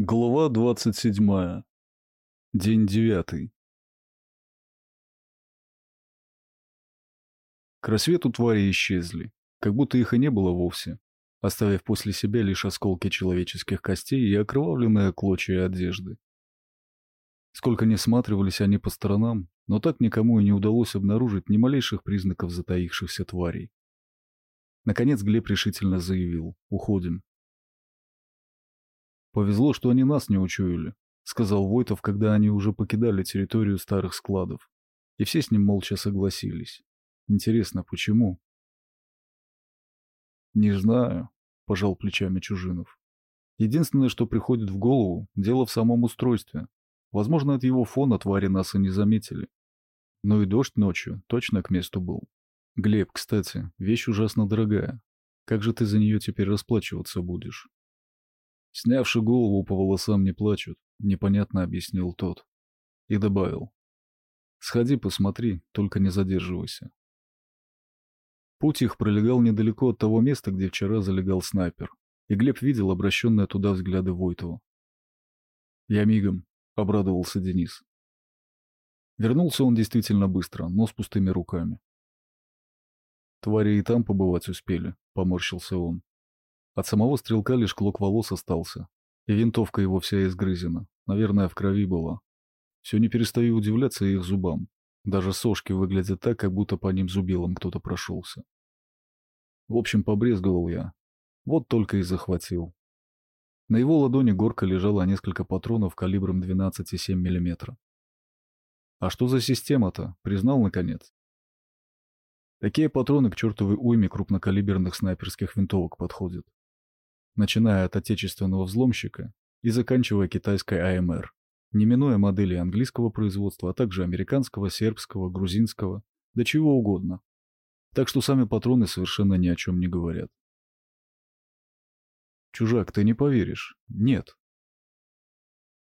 Глава 27. День девятый. К рассвету твари исчезли, как будто их и не было вовсе, оставив после себя лишь осколки человеческих костей и окровавленные клочья одежды. Сколько не сматривались они по сторонам, но так никому и не удалось обнаружить ни малейших признаков затаившихся тварей. Наконец Глеб решительно заявил «Уходим». «Повезло, что они нас не учуяли», — сказал Войтов, когда они уже покидали территорию старых складов. И все с ним молча согласились. Интересно, почему? «Не знаю», — пожал плечами Чужинов. «Единственное, что приходит в голову, дело в самом устройстве. Возможно, от его фона твари нас и не заметили. Но и дождь ночью точно к месту был. Глеб, кстати, вещь ужасно дорогая. Как же ты за нее теперь расплачиваться будешь?» Снявши голову по волосам не плачут, непонятно объяснил тот. И добавил. Сходи посмотри, только не задерживайся. Путь их пролегал недалеко от того места, где вчера залегал снайпер, и Глеб видел обращенные туда взгляды Войтова. «Я мигом», — обрадовался Денис. Вернулся он действительно быстро, но с пустыми руками. «Твари и там побывать успели», — поморщился он. От самого стрелка лишь клок волос остался, и винтовка его вся изгрызена, наверное, в крови была. Все не перестаю удивляться их зубам. Даже сошки выглядят так, как будто по ним зубилом кто-то прошелся. В общем, побрезговал я. Вот только и захватил. На его ладони горка лежала несколько патронов калибром 12,7 мм. А что за система-то? Признал наконец. Такие патроны к чертовой уйме крупнокалиберных снайперских винтовок подходят начиная от отечественного взломщика и заканчивая китайской АМР, не минуя модели английского производства, а также американского, сербского, грузинского, да чего угодно. Так что сами патроны совершенно ни о чем не говорят. Чужак, ты не поверишь. Нет.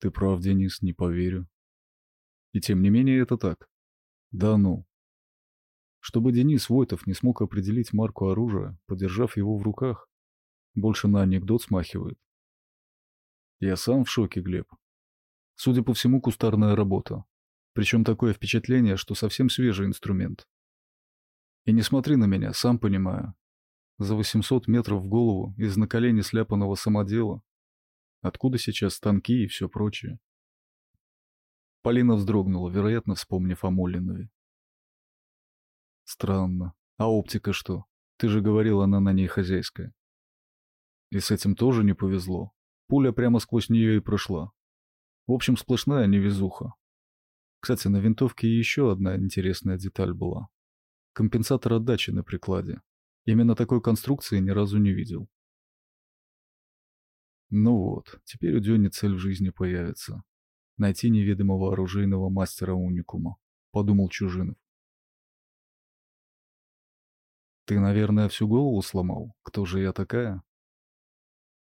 Ты прав, Денис, не поверю. И тем не менее это так. Да ну. Чтобы Денис Войтов не смог определить марку оружия, подержав его в руках, больше на анекдот смахивает. Я сам в шоке, Глеб. Судя по всему, кустарная работа. Причем такое впечатление, что совсем свежий инструмент. И не смотри на меня, сам понимаю. За 800 метров в голову из на колени сляпанного самодела. Откуда сейчас станки и все прочее? Полина вздрогнула, вероятно, вспомнив о Молинове. Странно. А оптика что? Ты же говорил, она на ней хозяйская. И с этим тоже не повезло. Пуля прямо сквозь нее и прошла. В общем, сплошная невезуха. Кстати, на винтовке еще одна интересная деталь была. Компенсатор отдачи на прикладе. Именно такой конструкции ни разу не видел. Ну вот, теперь у Дёни цель в жизни появится. Найти неведомого оружейного мастера уникума, подумал Чужинов. Ты, наверное, всю голову сломал? Кто же я такая?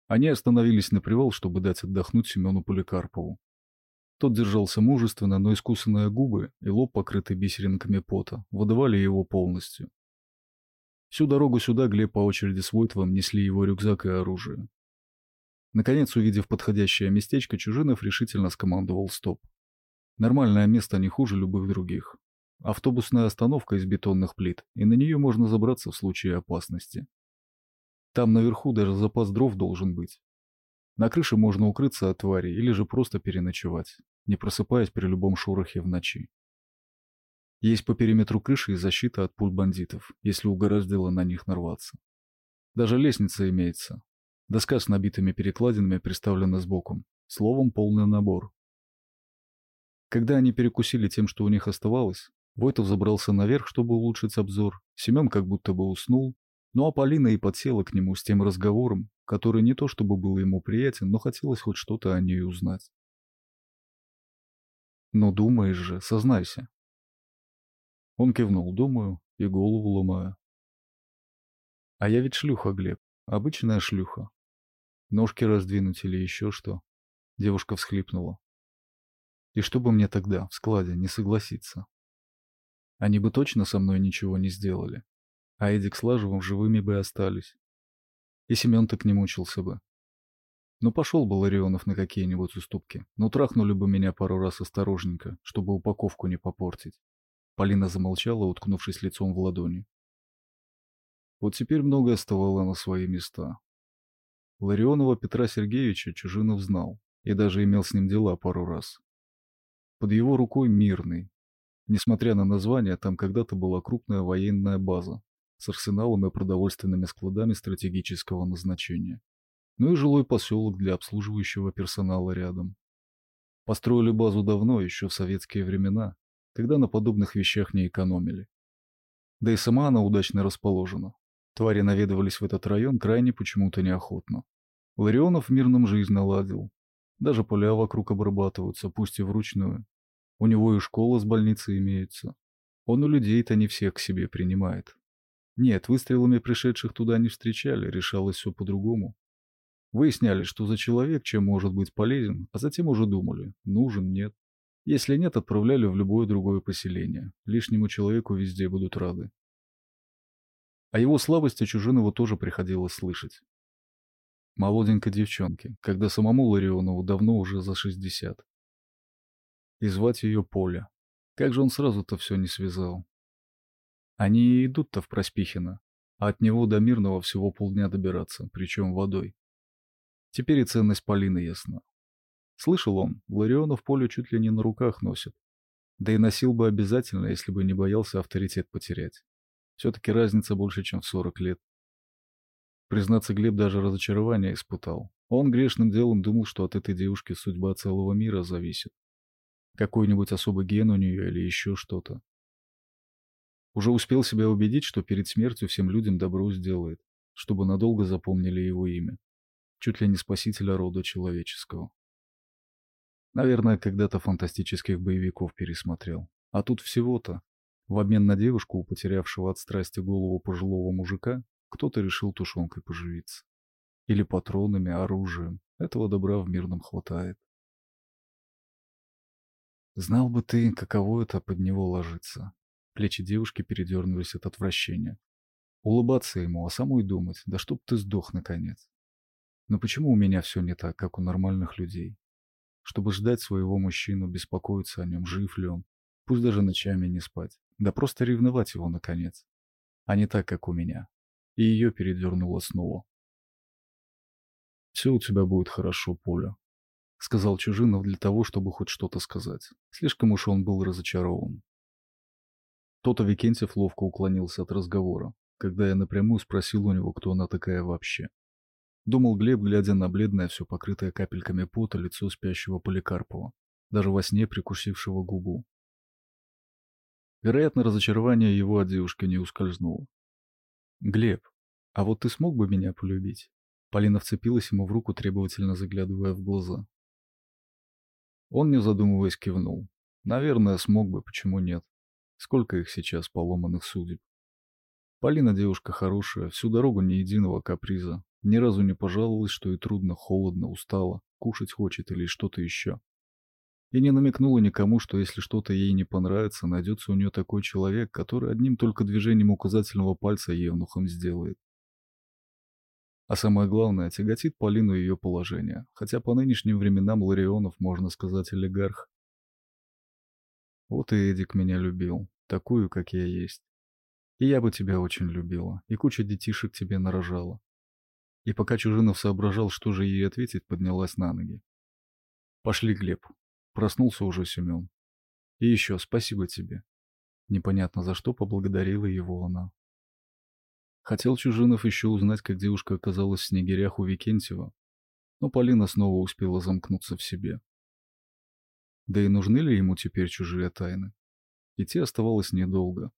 Они остановились на привал, чтобы дать отдохнуть Семену Поликарпову. Тот держался мужественно, но искусанные губы и лоб, покрытый бисеринками пота, выдавали его полностью. Всю дорогу сюда Глеб по очереди с Войтовым несли его рюкзак и оружие. Наконец, увидев подходящее местечко, Чужинов решительно скомандовал «стоп». Нормальное место не хуже любых других. Автобусная остановка из бетонных плит, и на нее можно забраться в случае опасности. Там наверху даже запас дров должен быть. На крыше можно укрыться от твари или же просто переночевать, не просыпаясь при любом шорохе в ночи. Есть по периметру крыши и защита от пуль бандитов, если угораздило на них нарваться. Даже лестница имеется. Доска с набитыми перекладинами приставлена сбоку. Словом, полный набор. Когда они перекусили тем, что у них оставалось, Войтов забрался наверх, чтобы улучшить обзор. Семен как будто бы уснул, ну а Полина и подсела к нему с тем разговором, который не то чтобы был ему приятен, но хотелось хоть что-то о ней узнать. «Ну, думаешь же, сознайся». Он кивнул, думаю, и голову ломаю. «А я ведь шлюха, Глеб, обычная шлюха. Ножки раздвинуть или еще что?» Девушка всхлипнула. «И что бы мне тогда, в складе, не согласиться? Они бы точно со мной ничего не сделали?» А Эдик с Лажевым живыми бы остались. И Семен так не мучился бы. Ну пошел бы Ларионов на какие-нибудь уступки. Ну трахнули бы меня пару раз осторожненько, чтобы упаковку не попортить. Полина замолчала, уткнувшись лицом в ладони. Вот теперь многое оставало на свои места. Ларионова Петра Сергеевича Чужинов знал и даже имел с ним дела пару раз. Под его рукой мирный. Несмотря на название, там когда-то была крупная военная база с арсеналом и продовольственными складами стратегического назначения ну и жилой поселок для обслуживающего персонала рядом. Построили базу давно, еще в советские времена, когда на подобных вещах не экономили. Да и сама она удачно расположена. Твари наведывались в этот район крайне почему-то неохотно. Ларионов в мирном жизнь наладил. Даже поля вокруг обрабатываются, пусть и вручную. У него и школа с больницей имеется. Он у людей-то не всех к себе принимает. Нет, выстрелами пришедших туда не встречали, решалось все по-другому. Выясняли, что за человек, чем может быть полезен, а затем уже думали, нужен, нет. Если нет, отправляли в любое другое поселение. Лишнему человеку везде будут рады. О его слабости Чужинову тоже приходилось слышать. Молоденькой девчонке, когда самому Ларионову давно уже за 60. И звать ее Поля. Как же он сразу-то все не связал. Они идут-то в Проспихино, а от него до Мирного всего полдня добираться, причем водой. Теперь и ценность Полины ясна. Слышал он, Ларионов поле чуть ли не на руках носит. Да и носил бы обязательно, если бы не боялся авторитет потерять. Все-таки разница больше, чем в 40 лет. Признаться, Глеб даже разочарование испытал. Он грешным делом думал, что от этой девушки судьба целого мира зависит. Какой-нибудь особый ген у нее или еще что-то. Уже успел себя убедить, что перед смертью всем людям добро сделает, чтобы надолго запомнили его имя чуть ли не спасителя рода человеческого. Наверное, когда-то фантастических боевиков пересмотрел. А тут всего-то. В обмен на девушку, потерявшего от страсти голову пожилого мужика, кто-то решил тушенкой поживиться. Или патронами, оружием. Этого добра в мирном хватает. Знал бы ты, каково это под него ложиться. Плечи девушки передернулись от отвращения. Улыбаться ему, а самой думать, да чтоб ты сдох наконец. Но почему у меня все не так, как у нормальных людей? Чтобы ждать своего мужчину, беспокоиться о нем, жив ли он, пусть даже ночами не спать, да просто ревновать его наконец. А не так, как у меня. И ее передернуло снова. «Все у тебя будет хорошо, Поля», — сказал Чужинов для того, чтобы хоть что-то сказать. Слишком уж он был разочарован. То-то Викентьев ловко уклонился от разговора, когда я напрямую спросил у него, кто она такая вообще. Думал Глеб, глядя на бледное, все покрытое капельками пота лицо спящего Поликарпова, даже во сне прикусившего губу. Вероятно, разочарование его от девушки не ускользнуло. «Глеб, а вот ты смог бы меня полюбить?» Полина вцепилась ему в руку, требовательно заглядывая в глаза. Он, не задумываясь, кивнул. «Наверное, смог бы, почему нет? Сколько их сейчас, поломанных судеб?» Полина девушка хорошая, всю дорогу ни единого каприза, ни разу не пожаловалась, что ей трудно, холодно, устала, кушать хочет или что-то еще. И не намекнула никому, что если что-то ей не понравится, найдется у нее такой человек, который одним только движением указательного пальца евнухом сделает. А самое главное, тяготит Полину ее положение, хотя по нынешним временам Ларионов, можно сказать, олигарх. Вот и Эдик меня любил, такую, как я есть. И я бы тебя очень любила, и куча детишек тебе нарожала. И пока Чужинов соображал, что же ей ответить, поднялась на ноги. «Пошли, Глеб». Проснулся уже Семен. «И еще спасибо тебе». Непонятно за что поблагодарила его она. Хотел Чужинов еще узнать, как девушка оказалась в снегирях у Викентьева, но Полина снова успела замкнуться в себе. Да и нужны ли ему теперь чужие тайны? Идти оставалось недолго.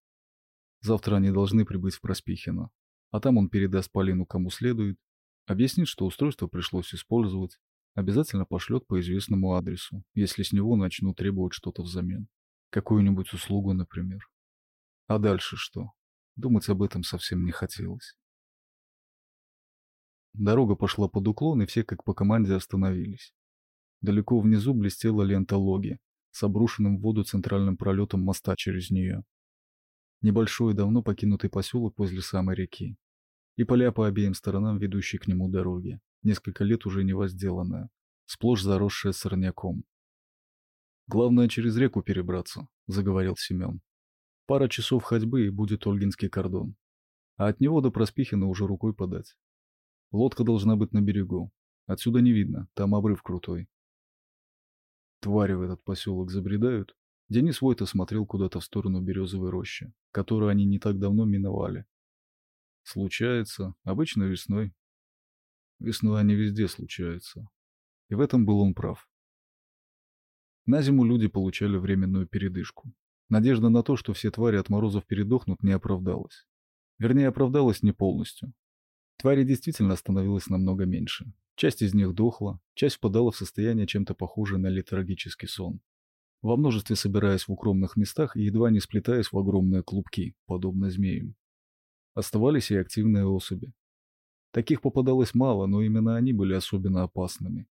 Завтра они должны прибыть в Проспихино, а там он передаст Полину кому следует, Объяснит, что устройство пришлось использовать. Обязательно пошлет по известному адресу, если с него начнут требовать что-то взамен. Какую-нибудь услугу, например. А дальше что? Думать об этом совсем не хотелось. Дорога пошла под уклон, и все как по команде остановились. Далеко внизу блестела лента логи с обрушенным в воду центральным пролетом моста через нее. Небольшой, давно покинутый поселок возле самой реки и поля по обеим сторонам ведущей к нему дороги, несколько лет уже не возделанная, сплошь заросшая сорняком. «Главное, через реку перебраться», — заговорил Семен. «Пара часов ходьбы, и будет Ольгинский кордон. А от него до Проспихина уже рукой подать. Лодка должна быть на берегу. Отсюда не видно, там обрыв крутой. Твари в этот поселок забредают. Денис Войта смотрел куда-то в сторону березовой рощи, которую они не так давно миновали. Случается, обычно весной. Весной они везде случаются. И в этом был он прав. На зиму люди получали временную передышку. Надежда на то, что все твари от морозов передохнут, не оправдалась. Вернее, оправдалась не полностью. Твари действительно становилось намного меньше. Часть из них дохла, часть впадала в состояние чем-то похожее на летаргический сон. Во множестве собираясь в укромных местах и едва не сплетаясь в огромные клубки, подобно змеям. Оставались и активные особи. Таких попадалось мало, но именно они были особенно опасными.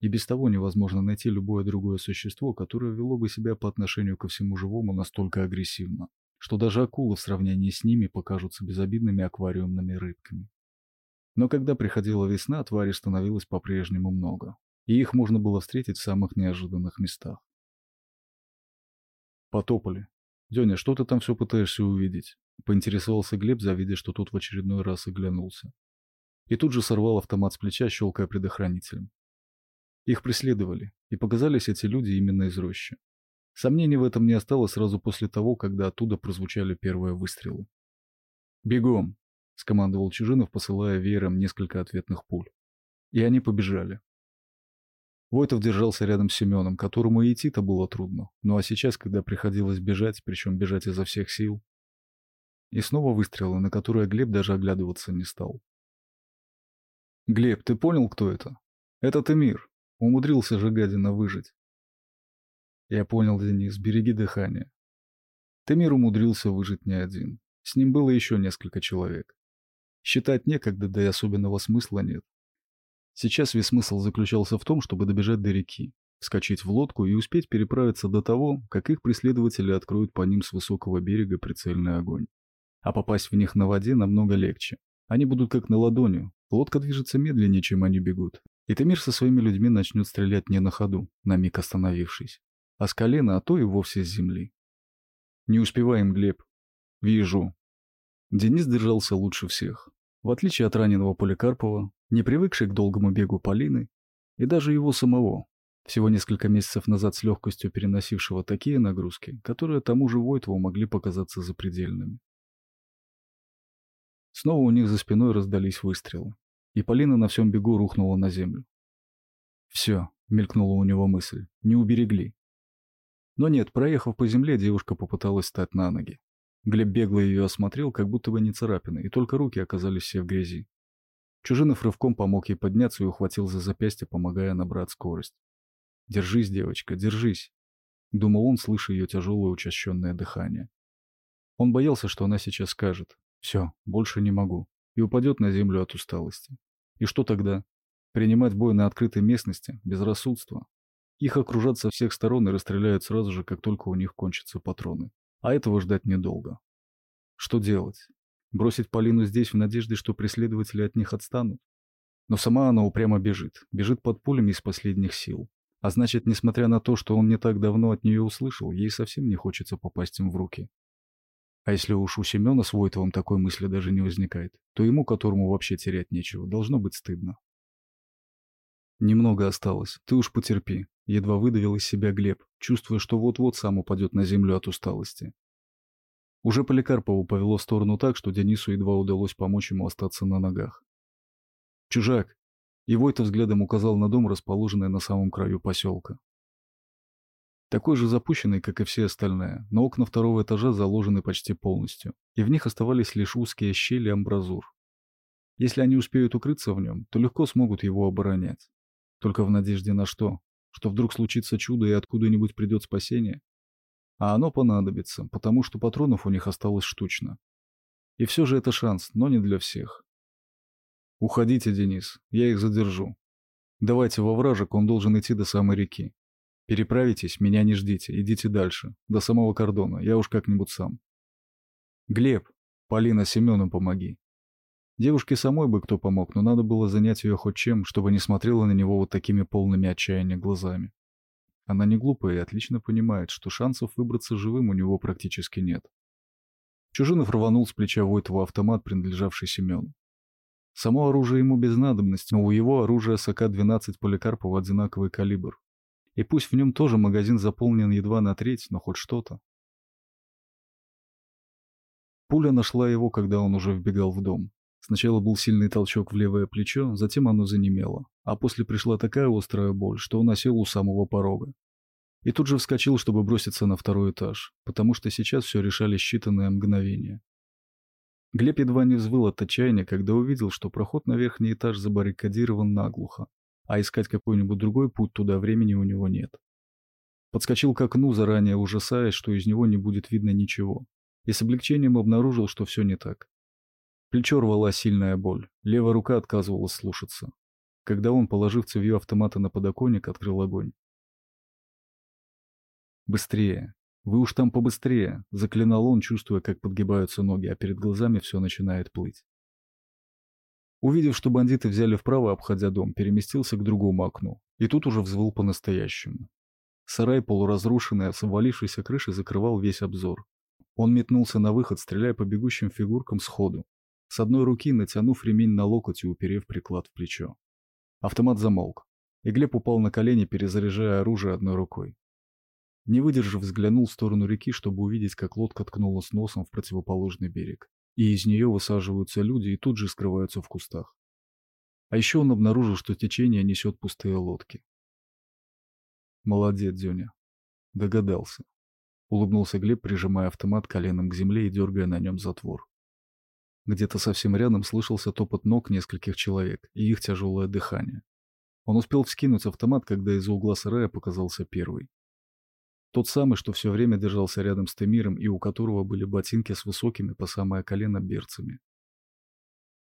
И без того невозможно найти любое другое существо, которое вело бы себя по отношению ко всему живому настолько агрессивно, что даже акулы в сравнении с ними покажутся безобидными аквариумными рыбками. Но когда приходила весна, тварей становилось по-прежнему много, и их можно было встретить в самых неожиданных местах. Потопали. «Деня, что ты там все пытаешься увидеть?» — поинтересовался Глеб, завидя, что тот в очередной раз оглянулся. И тут же сорвал автомат с плеча, щелкая предохранителем. Их преследовали, и показались эти люди именно из рощи. Сомнений в этом не осталось сразу после того, когда оттуда прозвучали первые выстрелы. «Бегом!» — скомандовал Чужинов, посылая веером несколько ответных пуль. И они побежали. Войтов держался рядом с Семеном, которому и идти-то было трудно. Ну а сейчас, когда приходилось бежать, причем бежать изо всех сил... И снова выстрелы, на которые Глеб даже оглядываться не стал. «Глеб, ты понял, кто это? Это Эмир. Умудрился же гадина выжить. Я понял, Денис, береги дыхание. Темир умудрился выжить не один. С ним было еще несколько человек. Считать некогда, да и особенного смысла нет. Сейчас весь смысл заключался в том, чтобы добежать до реки, вскочить в лодку и успеть переправиться до того, как их преследователи откроют по ним с высокого берега прицельный огонь. А попасть в них на воде намного легче. Они будут как на ладони, лодка движется медленнее, чем они бегут, и Тамир со своими людьми начнет стрелять не на ходу, на миг остановившись, а с колена, а то и вовсе с земли. Не успеваем, Глеб. Вижу. Денис держался лучше всех. В отличие от раненого Поликарпова, не привыкший к долгому бегу Полины, и даже его самого, всего несколько месяцев назад с легкостью переносившего такие нагрузки, которые тому же Войтову могли показаться запредельными. Снова у них за спиной раздались выстрелы и Полина на всем бегу рухнула на землю. «Все», — мелькнула у него мысль, — «не уберегли». Но нет, проехав по земле, девушка попыталась встать на ноги. Глеб бегло ее осмотрел, как будто бы не царапины, и только руки оказались все в грязи. Чужинов рывком помог ей подняться и ухватил за запястье, помогая набрать скорость. «Держись, девочка, держись», — думал он, слыша ее тяжелое учащенное дыхание. Он боялся, что она сейчас скажет «Все, больше не могу», и упадет на землю от усталости. И что тогда? Принимать бой на открытой местности, безрассудство. Их окружат со всех сторон и расстреляют сразу же, как только у них кончатся патроны. А этого ждать недолго. Что делать? Бросить Полину здесь в надежде, что преследователи от них отстанут? Но сама она упрямо бежит. Бежит под пулями из последних сил. А значит, несмотря на то, что он не так давно от нее услышал, ей совсем не хочется попасть им в руки. А если уж у Семена с Войтовым такой мысли даже не возникает, то ему, которому вообще терять нечего, должно быть стыдно. Немного осталось, ты уж потерпи, едва выдавил из себя Глеб, чувствуя, что вот-вот сам упадет на землю от усталости. Уже Поликарпову повело в сторону так, что Денису едва удалось помочь ему остаться на ногах. «Чужак!» И Войтов взглядом указал на дом, расположенный на самом краю поселка. Такой же запущенный, как и все остальные, но окна второго этажа заложены почти полностью, и в них оставались лишь узкие щели амбразур. Если они успеют укрыться в нем, то легко смогут его оборонять. Только в надежде на что? Что вдруг случится чудо и откуда-нибудь придет спасение? А оно понадобится, потому что патронов у них осталось штучно. И все же это шанс, но не для всех. Уходите, Денис, я их задержу. Давайте во вражек, он должен идти до самой реки. Переправитесь, меня не ждите, идите дальше, до самого кордона, я уж как-нибудь сам. Глеб, Полина Семену помоги. Девушке самой бы кто помог, но надо было занять ее хоть чем, чтобы не смотрела на него вот такими полными отчаяния глазами. Она не глупая и отлично понимает, что шансов выбраться живым у него практически нет. Чужинов рванул с плеча Войтова автомат, принадлежавший Семену. Само оружие ему без надобности, но у его оружия СК-12 Поликарпова одинаковый калибр. И пусть в нем тоже магазин заполнен едва на треть, но хоть что-то. Пуля нашла его, когда он уже вбегал в дом. Сначала был сильный толчок в левое плечо, затем оно занемело, а после пришла такая острая боль, что он осел у самого порога. И тут же вскочил, чтобы броситься на второй этаж, потому что сейчас все решали считанные мгновения. Глеб едва не взвыл от отчаяния, когда увидел, что проход на верхний этаж забаррикадирован наглухо, а искать какой-нибудь другой путь туда времени у него нет. Подскочил к окну, заранее ужасаясь, что из него не будет видно ничего, и с облегчением обнаружил, что все не так. Плечо рвала сильная боль, левая рука отказывалась слушаться. Когда он, положив цевьё автомата на подоконник, открыл огонь. «Быстрее! Вы уж там побыстрее!» — заклинал он, чувствуя, как подгибаются ноги, а перед глазами все начинает плыть. Увидев, что бандиты взяли вправо, обходя дом, переместился к другому окну. И тут уже взвыл по-настоящему. Сарай, полуразрушенный, с обвалившейся крышей, закрывал весь обзор. Он метнулся на выход, стреляя по бегущим фигуркам сходу, с одной руки натянув ремень на локоть и уперев приклад в плечо. Автомат замолк, и Глеб упал на колени, перезаряжая оружие одной рукой. Не выдержав, взглянул в сторону реки, чтобы увидеть, как лодка ткнулась носом в противоположный берег, и из нее высаживаются люди и тут же скрываются в кустах. А еще он обнаружил, что течение несет пустые лодки. Молодец, Дюня. Догадался. Улыбнулся Глеб, прижимая автомат коленом к земле и дергая на нем затвор. Где-то совсем рядом слышался топот ног нескольких человек и их тяжелое дыхание. Он успел вскинуть автомат, когда из-за угла сарая показался первый. Тот самый, что все время держался рядом с Темиром и у которого были ботинки с высокими по самое колено берцами.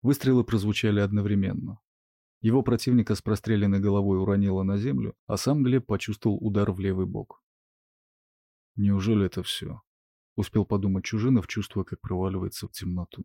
Выстрелы прозвучали одновременно. Его противника с простреленной головой уронило на землю, а сам Глеб почувствовал удар в левый бок. Неужели это все? Успел подумать Чужинов, чувствуя, как проваливается в темноту.